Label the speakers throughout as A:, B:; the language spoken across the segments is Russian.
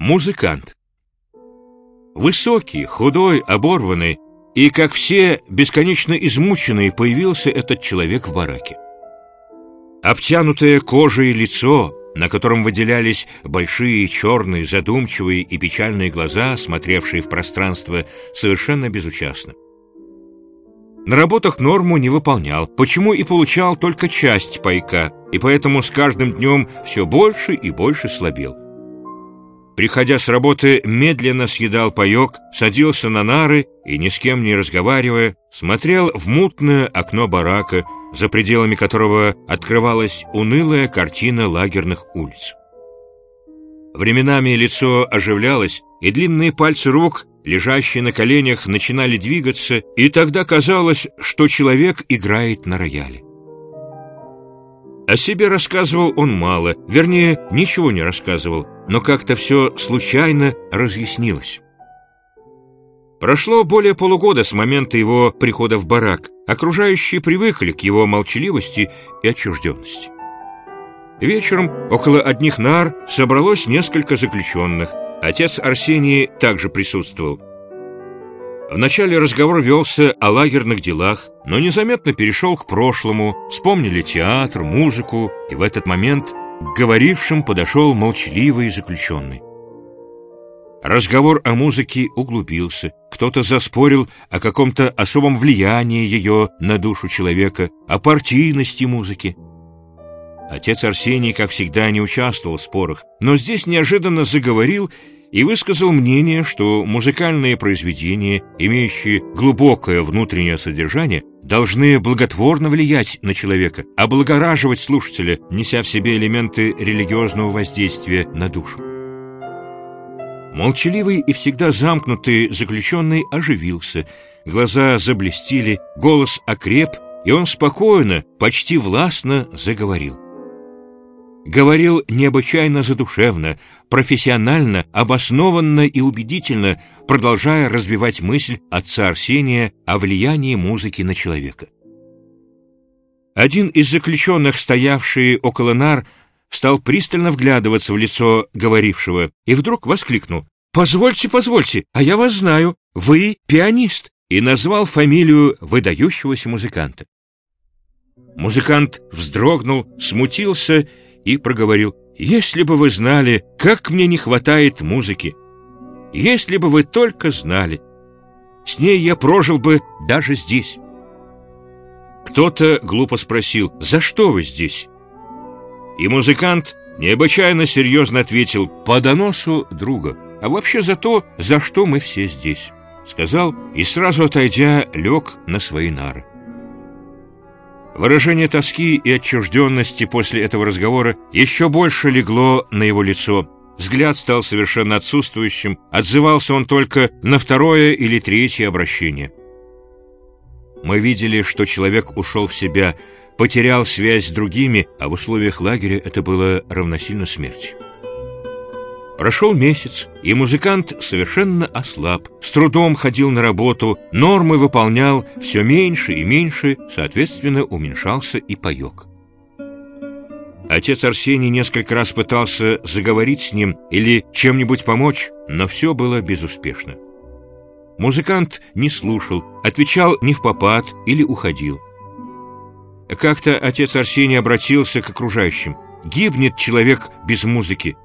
A: Музыкант. Высокий, худой, оборванный и, как все, бесконечно измученный, появился этот человек в бараке. Обтянутое кожей лицо, на котором выделялись большие, черные, задумчивые и печальные глаза, смотревшие в пространство совершенно безучастно. На работах норму не выполнял, почему и получал только часть пайка, и поэтому с каждым днем все больше и больше слабел. Приходя с работы, медленно съедал паек, садился на нары и, ни с кем не разговаривая, смотрел в мутное окно барака, за пределами которого открывалась унылая картина лагерных улиц. Временами лицо оживлялось, и длинные пальцы рук, лежащие на коленях, начинали двигаться, и тогда казалось, что человек играет на рояле. О себе рассказывал он мало, вернее, ничего не рассказывал, но как-то все случайно разъяснилось. Прошло более полугода с момента его прихода в барак. Окружающие привыкли к его молчаливости и отчужденности. Вечером около одних нар собралось несколько заключенных. Отец Арсений также присутствовал. Вначале разговор велся о лагерных делах, но незаметно перешел к прошлому, вспомнили театр, музыку, и в этот момент к говорившим подошел молчаливый заключенный. Разговор о музыке углубился, кто-то заспорил о каком-то особом влиянии ее на душу человека, о партийности музыки. Отец Арсений, как всегда, не участвовал в спорах, но здесь неожиданно заговорил и высказал мнение, что музыкальные произведения, имеющие глубокое внутреннее содержание, должны благотворно влиять на человека, облагораживать слушателя, неся в себе элементы религиозного воздействия на душу. Молчаливый и всегда замкнутый заключенный оживился, глаза заблестели, голос окреп, и он спокойно, почти властно заговорил. Говорил необычайно задушевно, профессионально, обоснованно и убедительно, продолжая развивать мысль отца Арсения о влиянии музыки на человека. Один из заключенных, стоявший около нар, стал пристально вглядываться в лицо говорившего и вдруг воскликнул. «Позвольте, позвольте, а я вас знаю, вы пианист!» и назвал фамилию выдающегося музыканта. Музыкант вздрогнул, смутился и проговорил, «Если бы вы знали, как мне не хватает музыки! Если бы вы только знали! С ней я прожил бы даже здесь!» Кто-то глупо спросил, «За что вы здесь?» И музыкант необычайно серьезно ответил, «По доносу друга, а вообще за то, за что мы все здесь», сказал и сразу отойдя лег на свои нары. Выражение тоски и отчужденности после этого разговора еще больше легло на его лицо. Взгляд стал совершенно отсутствующим, отзывался он только на второе или третье обращение. Мы видели, что человек ушел в себя, потерял связь с другими, а в условиях лагеря это было равносильно смерти. Прошел месяц, и музыкант совершенно ослаб, с трудом ходил на работу, нормы выполнял все меньше и меньше, соответственно, уменьшался и паек. Отец Арсений несколько раз пытался заговорить с ним или чем-нибудь помочь, но все было безуспешно. Музыкант не слушал, отвечал не в попад или уходил. Как-то отец Арсений обратился к окружающим. «Гибнет человек без музыки.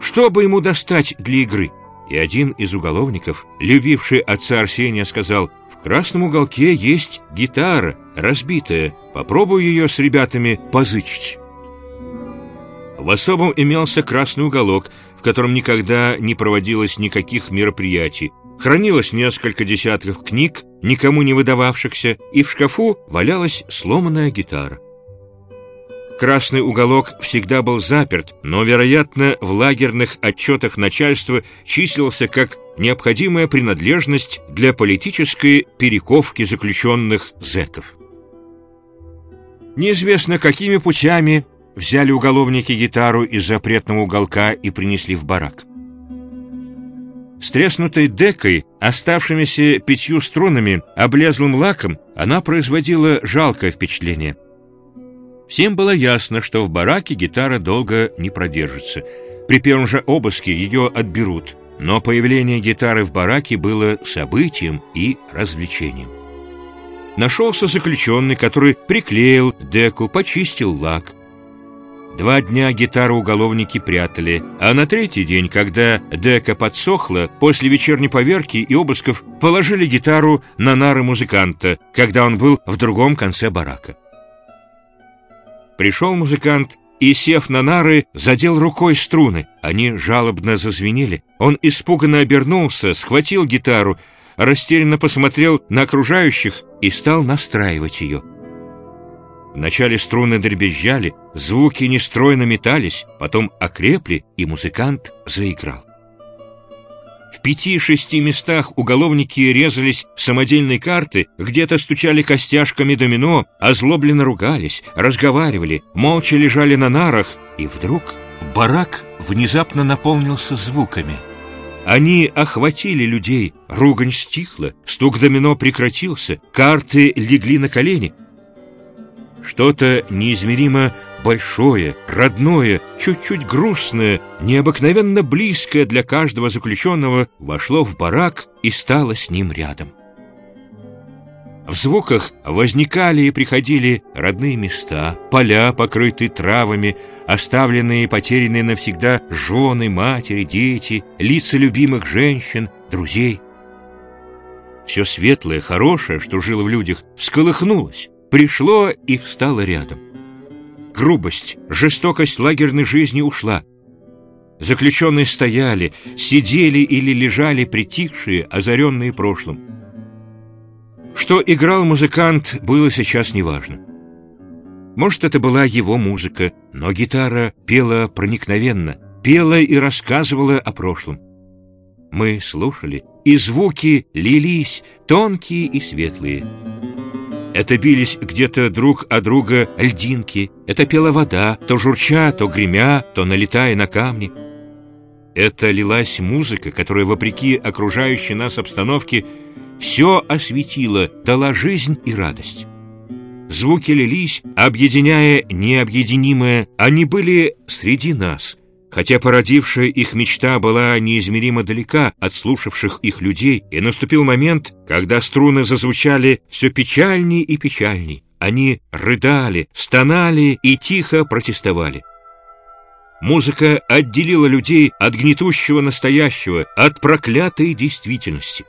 A: Что бы ему достать для игры? И один из уголовников, любивший отца Арсения, сказал, «В красном уголке есть гитара, разбитая. Попробую ее с ребятами позычить». В особом имелся красный уголок, в котором никогда не проводилось никаких мероприятий. Хранилось несколько десятков книг, никому не выдававшихся, и в шкафу валялась сломанная гитара. Красный уголок всегда был заперт, но, вероятно, в лагерных отчетах начальства числился как необходимая принадлежность для политической перековки заключенных зэков. Неизвестно, какими путями взяли уголовники гитару из запретного уголка и принесли в барак. С треснутой декой, оставшимися пятью струнами, облезлым лаком, она производила жалкое впечатление. Всем было ясно, что в бараке гитара долго не продержится. при первом же обыске ее отберут, но появление гитары в бараке было событием и развлечением. Нашелся заключенный, который приклеил деку, почистил лак. Два дня гитару уголовники прятали, а на третий день, когда дека подсохла, после вечерней поверки и обысков положили гитару на нары музыканта, когда он был в другом конце барака. Пришел музыкант и, сев на нары, задел рукой струны. Они жалобно зазвенели. Он испуганно обернулся, схватил гитару, растерянно посмотрел на окружающих и стал настраивать ее. Вначале струны дребезжали, звуки нестройно метались, потом окрепли, и музыкант заиграл. В пяти-шести местах уголовники резались самодельные карты, где-то стучали костяшками домино, озлобленно ругались, разговаривали, молча лежали на нарах, и вдруг барак внезапно наполнился звуками. Они охватили людей, ругань стихла, стук домино прекратился, карты легли на колени. Что-то неизмеримо большое, родное, чуть-чуть грустное, необыкновенно близкое для каждого заключенного вошло в барак и стало с ним рядом. В звуках возникали и приходили родные места, поля, покрытые травами, оставленные и потерянные навсегда жены, матери, дети, лица любимых женщин, друзей. Все светлое, хорошее, что жило в людях, всколыхнулось, пришло и встало рядом. Грубость, жестокость лагерной жизни ушла. Заключенные стояли, сидели или лежали притихшие, озаренные прошлым. Что играл музыкант, было сейчас неважно. Может, это была его музыка, но гитара пела проникновенно, пела и рассказывала о прошлом. Мы слушали, и звуки лились, тонкие и светлые. Это бились где-то друг о друга льдинки, это пела вода, то журча, то гремя, то налетая на камни. Это лилась музыка, которая, вопреки окружающей нас обстановке, все осветила, дала жизнь и радость. Звуки лились, объединяя необъединимое, они были среди нас, Хотя породившая их мечта была неизмеримо далека от слушавших их людей, и наступил момент, когда струны зазвучали все печальней и печальней. Они рыдали, стонали и тихо протестовали. Музыка отделила людей от гнетущего настоящего, от проклятой действительности.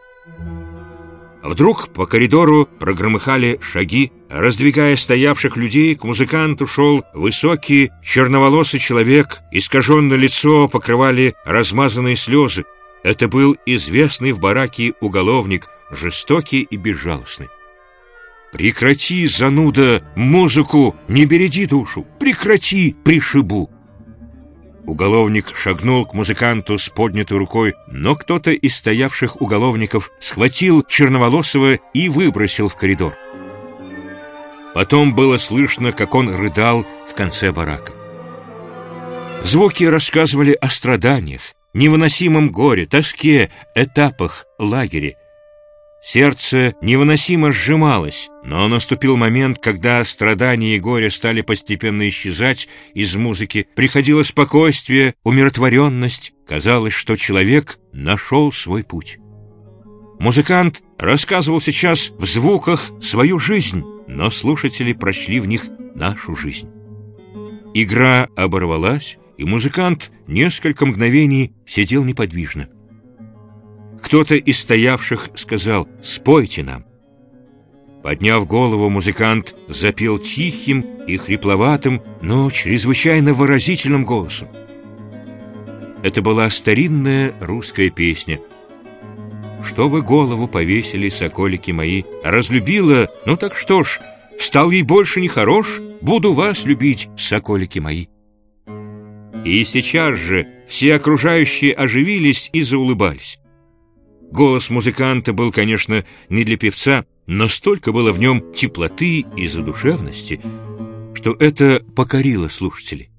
A: Вдруг по коридору прогромыхали шаги, раздвигая стоявших людей, к музыканту шел высокий черноволосый человек, искаженное лицо покрывали размазанные слезы. Это был известный в бараке уголовник, жестокий и безжалостный. «Прекрати, зануда, музыку, не береди душу! Прекрати, пришибу!» Уголовник шагнул к музыканту с поднятой рукой, но кто-то из стоявших уголовников схватил Черноволосого и выбросил в коридор. Потом было слышно, как он рыдал в конце барака. Звуки рассказывали о страданиях, невыносимом горе, тоске, этапах лагеря, Сердце невыносимо сжималось, но наступил момент, когда страдания и горе стали постепенно исчезать из музыки, приходило спокойствие, умиротворенность, казалось, что человек нашел свой путь. Музыкант рассказывал сейчас в звуках свою жизнь, но слушатели прочли в них нашу жизнь. Игра оборвалась, и музыкант несколько мгновений сидел неподвижно. Кто-то из стоявших сказал «Спойте нам». Подняв голову, музыкант запел тихим и хрипловатым, но чрезвычайно выразительным голосом. Это была старинная русская песня. «Что вы голову повесили, соколики мои? Разлюбила? Ну так что ж, стал ей больше не хорош, буду вас любить, соколики мои». И сейчас же все окружающие оживились и заулыбались. Голос музыканта был, конечно, не для певца, но столько было в нем теплоты и задушевности, что это покорило слушателей.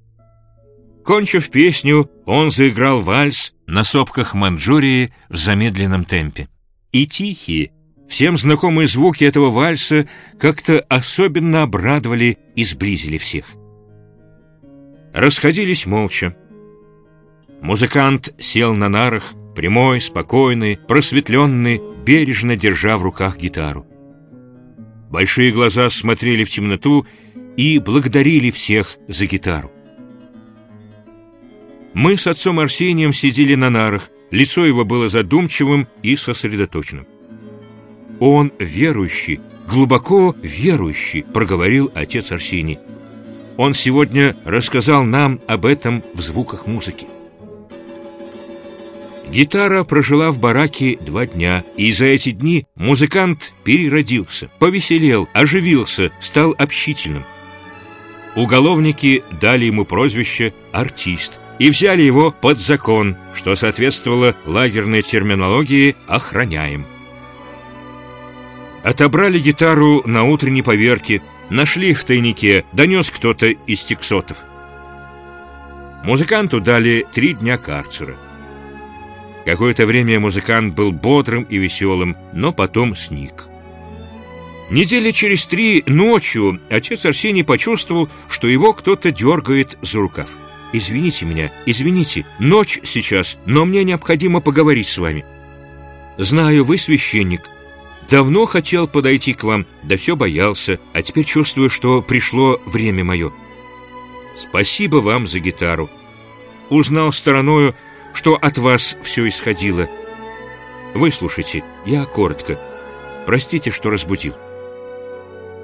A: Кончив песню, он заиграл вальс на сопках Манчжурии в замедленном темпе. И тихие, всем знакомые звуки этого вальса как-то особенно обрадовали и сблизили всех. Расходились молча. Музыкант сел на нарах, прямой, спокойный, просветленный, бережно держа в руках гитару. Большие глаза смотрели в темноту и благодарили всех за гитару. Мы с отцом Арсением сидели на нарах, лицо его было задумчивым и сосредоточенным. «Он верующий, глубоко верующий», — проговорил отец Арсений. «Он сегодня рассказал нам об этом в звуках музыки». Гитара прожила в бараке два дня, и за эти дни музыкант переродился, повеселел, оживился, стал общительным. Уголовники дали ему прозвище «артист» и взяли его под закон, что соответствовало лагерной терминологии «охраняем». Отобрали гитару на утренней поверке, нашли в тайнике, донес кто-то из тексотов. Музыканту дали три дня карцера. Какое-то время музыкант был бодрым и веселым, но потом сник. Недели через три ночью отец Арсений почувствовал, что его кто-то дергает за рукав. «Извините меня, извините, ночь сейчас, но мне необходимо поговорить с вами». «Знаю, вы священник. Давно хотел подойти к вам, да все боялся, а теперь чувствую, что пришло время мое». «Спасибо вам за гитару. Узнал стороною, что от вас все исходило. Выслушайте, я коротко. Простите, что разбудил».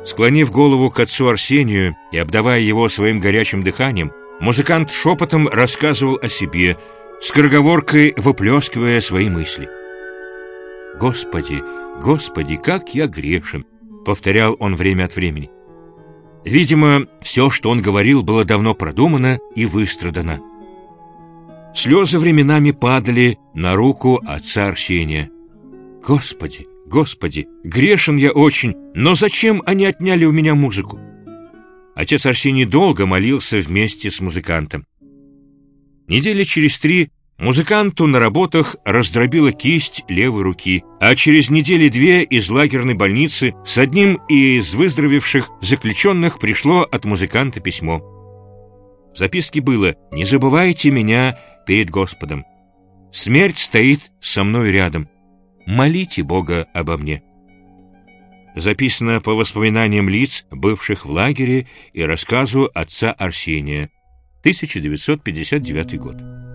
A: Склонив голову к отцу Арсению и обдавая его своим горячим дыханием, музыкант шепотом рассказывал о себе, скороговоркой выплескивая свои мысли. «Господи, Господи, как я грешен!» — повторял он время от времени. Видимо, все, что он говорил, было давно продумано и выстрадано. Слезы временами падали на руку отца Арсения. «Господи, Господи, грешен я очень, но зачем они отняли у меня музыку?» Отец Арсений долго молился вместе с музыкантом. Недели через три музыканту на работах раздробила кисть левой руки, а через недели две из лагерной больницы с одним из выздоровевших заключенных пришло от музыканта письмо. В записке было «Не забывайте меня перед Господом. Смерть стоит со мной рядом. Молите Бога обо мне». Записано по воспоминаниям лиц, бывших в лагере, и рассказу отца Арсения, 1959 год.